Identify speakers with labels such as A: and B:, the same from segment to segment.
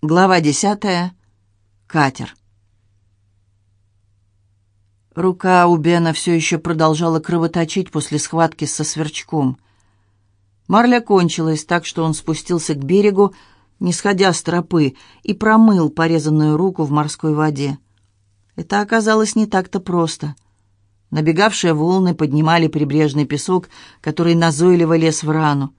A: Глава десятая. Катер. Рука у Бена все еще продолжала кровоточить после схватки со сверчком. Марля кончилась так, что он спустился к берегу, не сходя с тропы, и промыл порезанную руку в морской воде. Это оказалось не так-то просто. Набегавшие волны поднимали прибрежный песок, который назойливо лез в рану.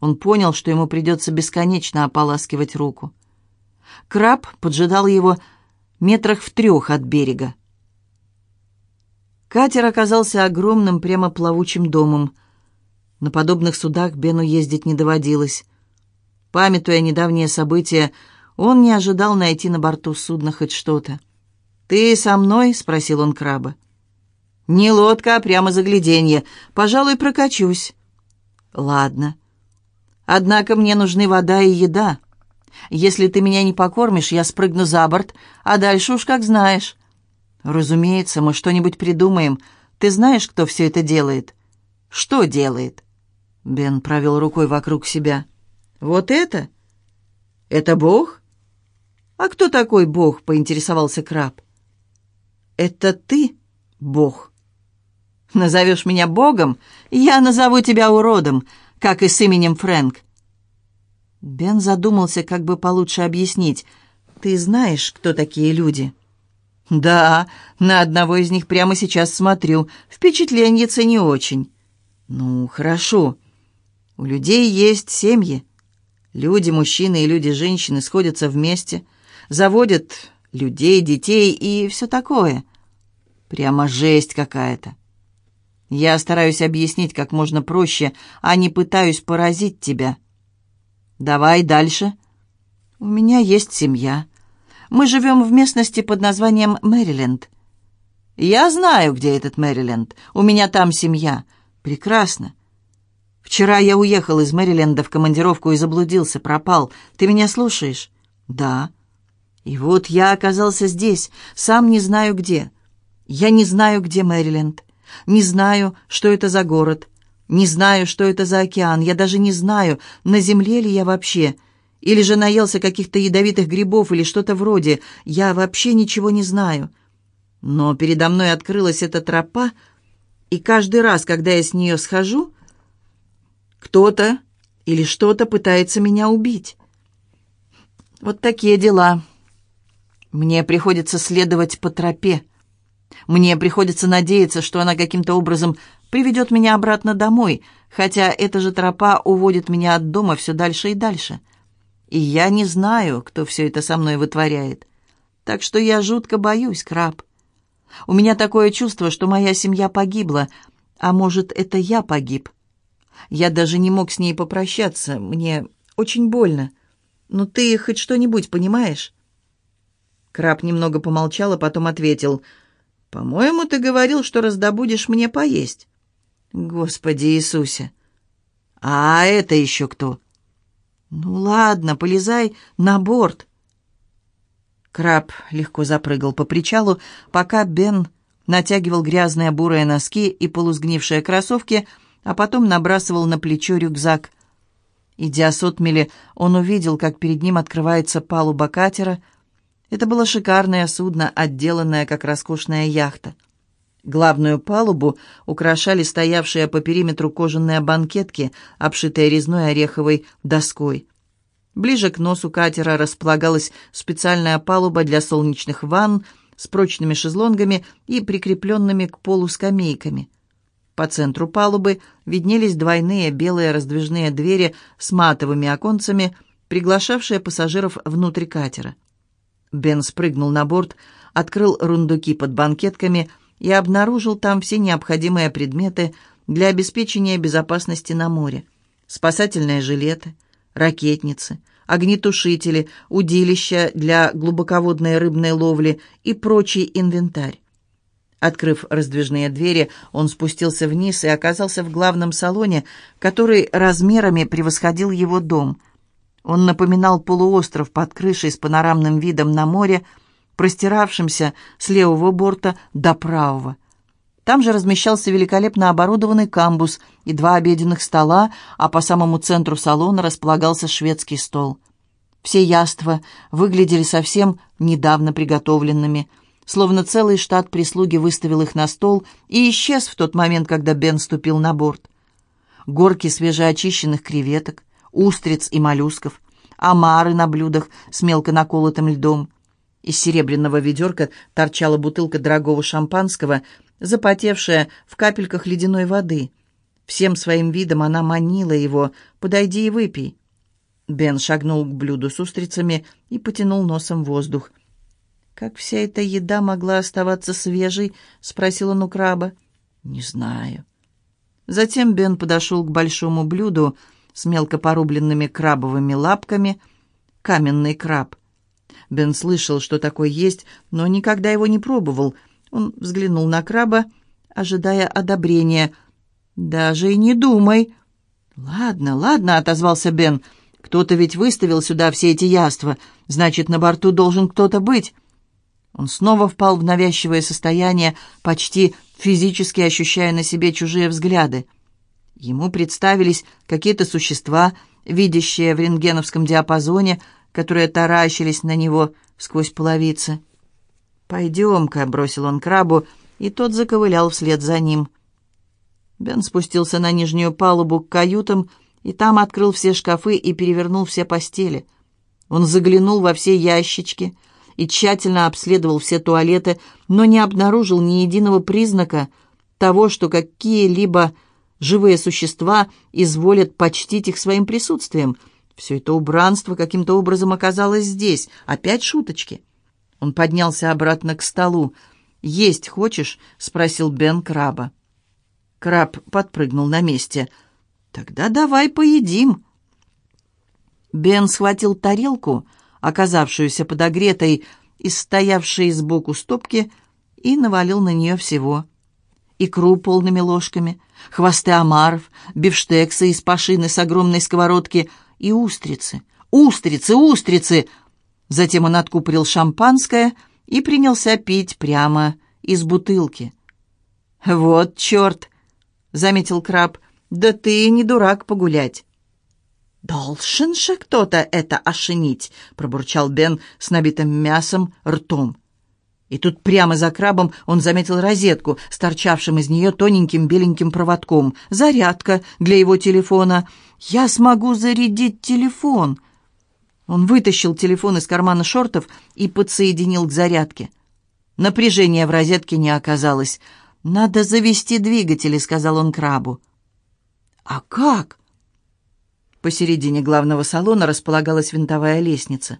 A: Он понял, что ему придется бесконечно ополаскивать руку. Краб поджидал его метрах в трех от берега. Катер оказался огромным прямо плавучим домом. На подобных судах Бену ездить не доводилось. Памятуя недавние события, он не ожидал найти на борту судна хоть что-то. «Ты со мной?» — спросил он краба. «Не лодка, а прямо загляденье. Пожалуй, прокачусь». «Ладно. Однако мне нужны вода и еда». Если ты меня не покормишь, я спрыгну за борт, а дальше уж как знаешь». «Разумеется, мы что-нибудь придумаем. Ты знаешь, кто все это делает?» «Что делает?» Бен провел рукой вокруг себя. «Вот это? Это Бог?» «А кто такой Бог?» — поинтересовался краб. «Это ты, Бог. Назовешь меня Богом, я назову тебя уродом, как и с именем Фрэнк. Бен задумался, как бы получше объяснить. «Ты знаешь, кто такие люди?» «Да, на одного из них прямо сейчас смотрю. Впечатленьица не очень». «Ну, хорошо. У людей есть семьи. Люди, мужчины и люди-женщины сходятся вместе, заводят людей, детей и все такое. Прямо жесть какая-то. Я стараюсь объяснить как можно проще, а не пытаюсь поразить тебя». «Давай дальше». «У меня есть семья. Мы живем в местности под названием Мэриленд». «Я знаю, где этот Мэриленд. У меня там семья. Прекрасно. Вчера я уехал из Мэриленда в командировку и заблудился, пропал. Ты меня слушаешь?» «Да». «И вот я оказался здесь, сам не знаю где. Я не знаю, где Мэриленд. Не знаю, что это за город. Не знаю, что это за океан, я даже не знаю, на земле ли я вообще. Или же наелся каких-то ядовитых грибов или что-то вроде. Я вообще ничего не знаю. Но передо мной открылась эта тропа, и каждый раз, когда я с нее схожу, кто-то или что-то пытается меня убить. Вот такие дела. Мне приходится следовать по тропе. Мне приходится надеяться, что она каким-то образом приведет меня обратно домой, хотя эта же тропа уводит меня от дома все дальше и дальше. И я не знаю, кто все это со мной вытворяет. Так что я жутко боюсь, краб. У меня такое чувство, что моя семья погибла, а может, это я погиб. Я даже не мог с ней попрощаться, мне очень больно. Но ты хоть что-нибудь понимаешь?» Краб немного помолчал, а потом ответил — «По-моему, ты говорил, что раздобудешь мне поесть». «Господи Иисусе!» «А это еще кто?» «Ну ладно, полезай на борт». Краб легко запрыгал по причалу, пока Бен натягивал грязные бурые носки и полусгнившие кроссовки, а потом набрасывал на плечо рюкзак. Идя с отмели, он увидел, как перед ним открывается палуба катера — это было шикарное судно, отделанное как роскошная яхта. Главную палубу украшали стоявшие по периметру кожаные банкетки, обшитые резной ореховой доской. Ближе к носу катера располагалась специальная палуба для солнечных ванн с прочными шезлонгами и прикрепленными к полу скамейками. По центру палубы виднелись двойные белые раздвижные двери с матовыми оконцами, приглашавшие пассажиров внутрь катера. Бен спрыгнул на борт, открыл рундуки под банкетками и обнаружил там все необходимые предметы для обеспечения безопасности на море. Спасательные жилеты, ракетницы, огнетушители, удилища для глубоководной рыбной ловли и прочий инвентарь. Открыв раздвижные двери, он спустился вниз и оказался в главном салоне, который размерами превосходил его дом – он напоминал полуостров под крышей с панорамным видом на море, простиравшимся с левого борта до правого. Там же размещался великолепно оборудованный камбус и два обеденных стола, а по самому центру салона располагался шведский стол. Все яства выглядели совсем недавно приготовленными, словно целый штат прислуги выставил их на стол и исчез в тот момент, когда Бен ступил на борт. Горки свежеочищенных креветок, устриц и моллюсков, омары на блюдах с мелко наколотым льдом. Из серебряного ведерка торчала бутылка дорогого шампанского, запотевшая в капельках ледяной воды. Всем своим видом она манила его «подойди и выпей». Бен шагнул к блюду с устрицами и потянул носом воздух. «Как вся эта еда могла оставаться свежей?» — спросил он у краба. «Не знаю». Затем Бен подошел к большому блюду с мелко порубленными крабовыми лапками. Каменный краб. Бен слышал, что такое есть, но никогда его не пробовал. Он взглянул на краба, ожидая одобрения. «Даже и не думай». «Ладно, ладно», — отозвался Бен, — кто-то ведь выставил сюда все эти яства, значит, на борту должен кто-то быть. Он снова впал в навязчивое состояние, почти физически ощущая на себе чужие взгляды. Ему представились какие-то существа, видящие в рентгеновском диапазоне, которые таращились на него сквозь половицы. «Пойдем-ка», — бросил он крабу, и тот заковылял вслед за ним. Бен спустился на нижнюю палубу к каютам, и там открыл все шкафы и перевернул все постели. Он заглянул во все ящички и тщательно обследовал все туалеты, но не обнаружил ни единого признака того, что какие-либо живые существа изволят почтить их своим присутствием. Все это убранство каким-то образом оказалось здесь. Опять шуточки. Он поднялся обратно к столу. «Есть хочешь?» — спросил Бен краба. Краб подпрыгнул на месте — «Тогда давай поедим». Бен схватил тарелку, оказавшуюся подогретой из стоявшей сбоку стопки, и навалил на нее всего. Икру полными ложками, хвосты омаров, бифштексы из пашины с огромной сковородки и устрицы. Устрицы, устрицы! Затем он откупорил шампанское и принялся пить прямо из бутылки. «Вот черт!» — заметил краб — да ты не дурак погулять». «Должен же кто-то это ошенить», — пробурчал Бен с набитым мясом ртом. И тут прямо за крабом он заметил розетку с торчавшим из нее тоненьким беленьким проводком. Зарядка для его телефона. «Я смогу зарядить телефон!» Он вытащил телефон из кармана шортов и подсоединил к зарядке. Напряжения в розетке не оказалось. «Надо завести двигатели», — сказал он крабу. «А как?» Посередине главного салона располагалась винтовая лестница.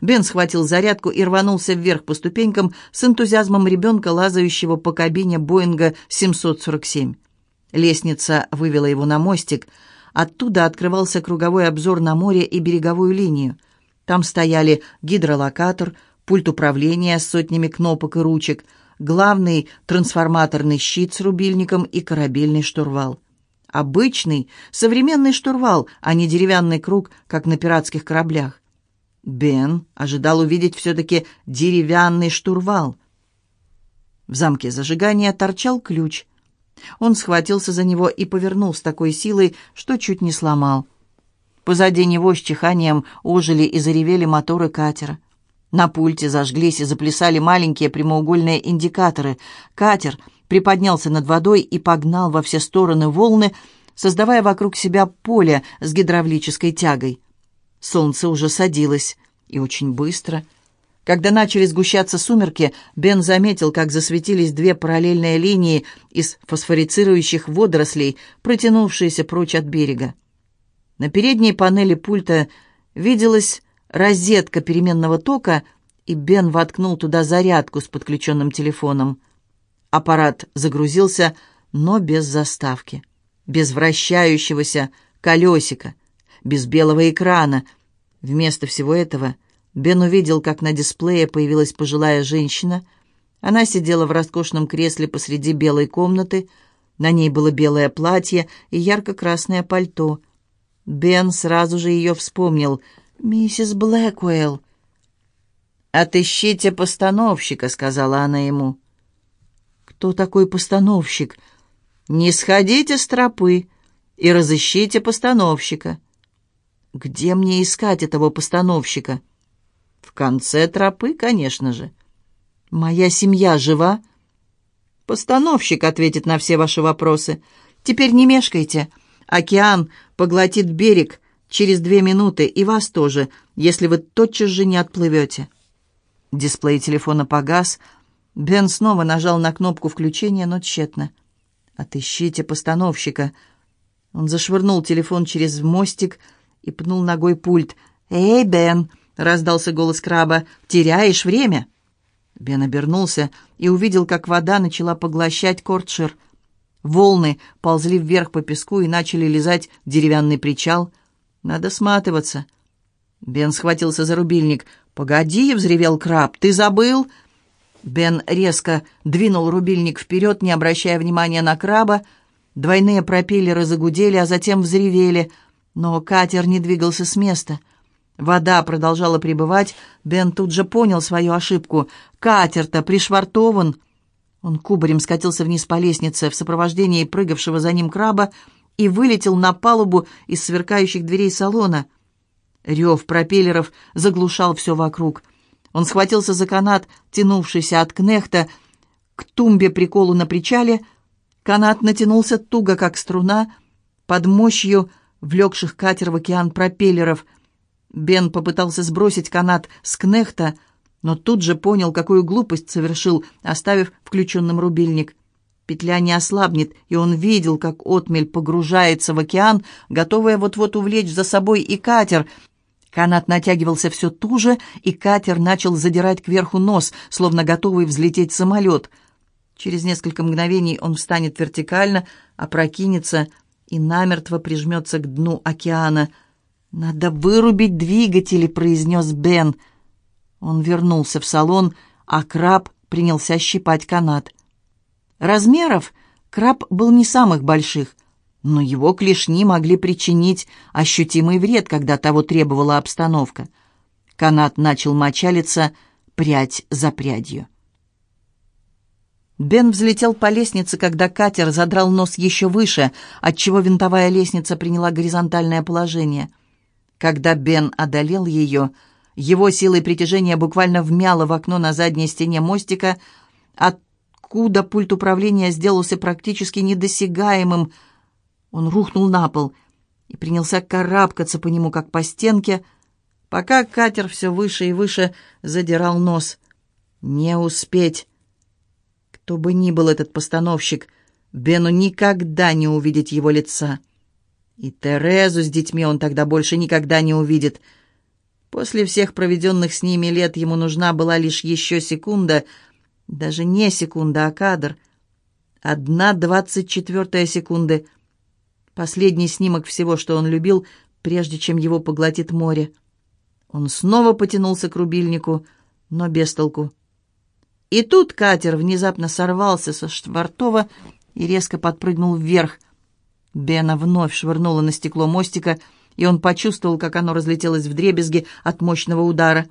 A: Бен схватил зарядку и рванулся вверх по ступенькам с энтузиазмом ребенка, лазающего по кабине Боинга 747. Лестница вывела его на мостик. Оттуда открывался круговой обзор на море и береговую линию. Там стояли гидролокатор, пульт управления с сотнями кнопок и ручек, главный трансформаторный щит с рубильником и корабельный штурвал. Обычный, современный штурвал, а не деревянный круг, как на пиратских кораблях. Бен ожидал увидеть все-таки деревянный штурвал. В замке зажигания торчал ключ. Он схватился за него и повернул с такой силой, что чуть не сломал. Позади него с чиханием ожили и заревели моторы катера. На пульте зажглись и заплясали маленькие прямоугольные индикаторы. Катер — приподнялся над водой и погнал во все стороны волны, создавая вокруг себя поле с гидравлической тягой. Солнце уже садилось, и очень быстро. Когда начали сгущаться сумерки, Бен заметил, как засветились две параллельные линии из фосфорицирующих водорослей, протянувшиеся прочь от берега. На передней панели пульта виделась розетка переменного тока, и Бен воткнул туда зарядку с подключенным телефоном. Аппарат загрузился, но без заставки, без вращающегося колесика, без белого экрана. Вместо всего этого Бен увидел, как на дисплее появилась пожилая женщина. Она сидела в роскошном кресле посреди белой комнаты. На ней было белое платье и ярко-красное пальто. Бен сразу же ее вспомнил. «Миссис Блэквелл». «Отыщите постановщика», — сказала она ему кто такой постановщик. Не сходите с тропы и разыщите постановщика. Где мне искать этого постановщика? Конце тропы, конечно же. Моя семья жива? Постановщик ответит на все ваши вопросы. Теперь не мешкайте. Океан поглотит берег через две минуты, и вас тоже, если вы тотчас же не отплывете. Дисплей телефона погас. Бен снова нажал на кнопку включения, но тщетно. «Отыщите постановщика». Он зашвырнул телефон через мостик и пнул ногой пульт. «Эй, Бен!» — раздался голос краба. «Теряешь время?» Бен обернулся и увидел, как вода начала поглощать Кортшир. Волны ползли вверх по песку и начали лизать деревянный причал. «Надо сматываться». Бен схватился за рубильник. «Погоди!» — взревел краб. «Ты забыл?» Бен резко двинул рубильник вперед, не обращая внимания на краба. Двойные пропеллеры загудели, а затем взревели. Но катер не двигался с места. Вода продолжала прибывать. Бен тут же понял свою ошибку. «Катер-то пришвартован!» Он кубарем скатился вниз по лестнице в сопровождении прыгавшего за ним краба и вылетел на палубу из сверкающих дверей салона. Рев пропеллеров заглушал все вокруг. Он схватился за канат, тянувшийся от кнехта к тумбе приколу на причале. Канат натянулся туго, как струна, под мощью влекших катер в океан пропеллеров. Бен попытался сбросить канат с кнехта, но тут же понял, какую глупость совершил, оставив включенным рубильник. Петля не ослабнет, и он видел, как отмель погружается в океан, готовая вот-вот увлечь за собой и катер — Канат натягивался все туже, и катер начал задирать кверху нос, словно готовый взлететь самолет. Через несколько мгновений он встанет вертикально, опрокинется и намертво прижмется к дну океана. «Надо вырубить двигатели», — произнес Бен. Он вернулся в салон, а краб принялся щипать канат. Размеров краб был не самых больших — но его клешни могли причинить ощутимый вред, когда того требовала обстановка. Канат начал мочалиться прядь за прядью. Бен взлетел по лестнице, когда катер задрал нос еще выше, отчего винтовая лестница приняла горизонтальное положение. Когда Бен одолел ее, его силой притяжения буквально вмяло в окно на задней стене мостика, откуда пульт управления сделался практически недосягаемым, он рухнул на пол и принялся карабкаться по нему, как по стенке, пока катер все выше и выше задирал нос. Не успеть. Кто бы ни был этот постановщик, Бену никогда не увидеть его лица. И Терезу с детьми он тогда больше никогда не увидит. После всех проведенных с ними лет ему нужна была лишь еще секунда, даже не секунда, а кадр. Одна двадцать четвертая секунды — Последний снимок всего, что он любил, прежде чем его поглотит море. Он снова потянулся к рубильнику, но без толку. И тут катер внезапно сорвался со Швартова и резко подпрыгнул вверх. Бена вновь швырнула на стекло мостика, и он почувствовал, как оно разлетелось в дребезги от мощного удара.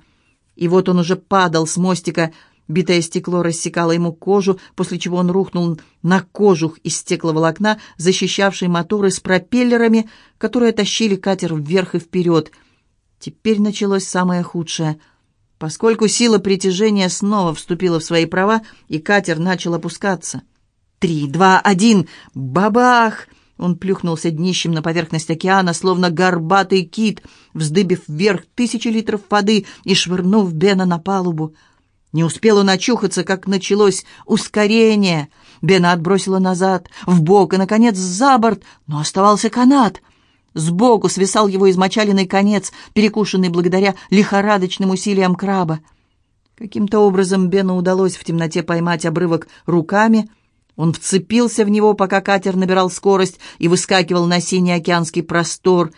A: И вот он уже падал с мостика, Битое стекло рассекало ему кожу, после чего он рухнул на кожух из стекловолокна, защищавший моторы с пропеллерами, которые тащили катер вверх и вперед. Теперь началось самое худшее. Поскольку сила притяжения снова вступила в свои права, и катер начал опускаться. «Три, два, один! Бабах!» Он плюхнулся днищем на поверхность океана, словно горбатый кит, вздыбив вверх тысячи литров воды и швырнув Бена на палубу. Не успел он очухаться, как началось ускорение. Бена отбросила назад, в бок и, наконец, за борт, но оставался канат. Сбоку свисал его измочаленный конец, перекушенный благодаря лихорадочным усилиям краба. Каким-то образом Бену удалось в темноте поймать обрывок руками. Он вцепился в него, пока катер набирал скорость и выскакивал на синий океанский простор.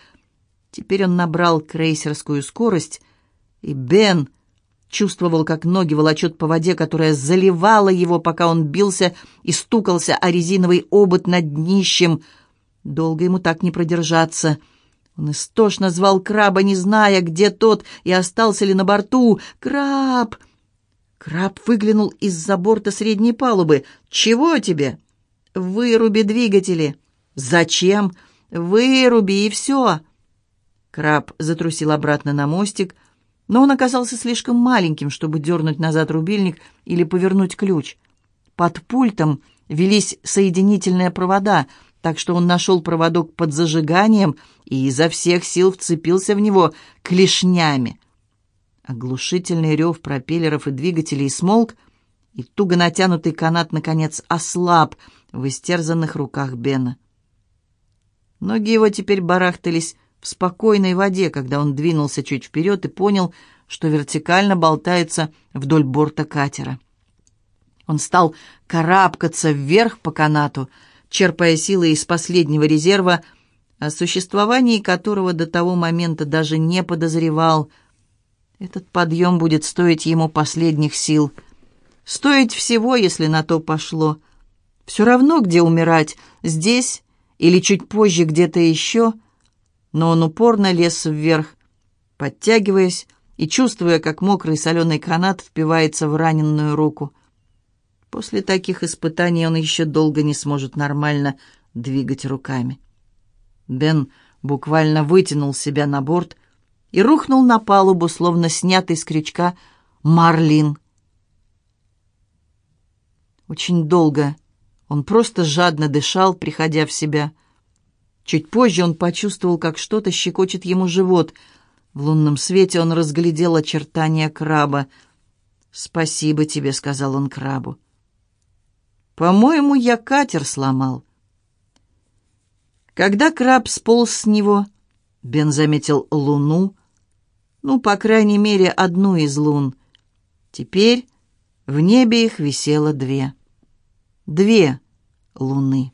A: Теперь он набрал крейсерскую скорость, и Бен Чувствовал, как ноги волочет по воде, которая заливала его, пока он бился и стукался о резиновый обод над днищем. Долго ему так не продержаться. Он истошно звал краба, не зная, где тот и остался ли на борту. «Краб!» Краб выглянул из-за борта средней палубы. «Чего тебе?» «Выруби двигатели». «Зачем?» «Выруби, и все». Краб затрусил обратно на мостик, но он оказался слишком маленьким, чтобы дернуть назад рубильник или повернуть ключ. Под пультом велись соединительные провода, так что он нашел проводок под зажиганием и изо всех сил вцепился в него клешнями. Оглушительный рев пропеллеров и двигателей смолк, и туго натянутый канат, наконец, ослаб в истерзанных руках Бена. Ноги его теперь барахтались в спокойной воде, когда он двинулся чуть вперед и понял, что вертикально болтается вдоль борта катера. Он стал карабкаться вверх по канату, черпая силы из последнего резерва, о существовании которого до того момента даже не подозревал. Этот подъем будет стоить ему последних сил. Стоить всего, если на то пошло. Все равно, где умирать, здесь или чуть позже где-то еще — но он упорно лез вверх, подтягиваясь и чувствуя, как мокрый соленый канат впивается в раненую руку. После таких испытаний он еще долго не сможет нормально двигать руками. Бен буквально вытянул себя на борт и рухнул на палубу, словно снятый с крючка марлин. Очень долго он просто жадно дышал, приходя в себя — Чуть позже он почувствовал, как что-то щекочет ему живот. В лунном свете он разглядел очертания краба. «Спасибо тебе», — сказал он крабу. «По-моему, я катер сломал». Когда краб сполз с него, Бен заметил луну, ну, по крайней мере, одну из лун. Теперь в небе их висело две. Две луны.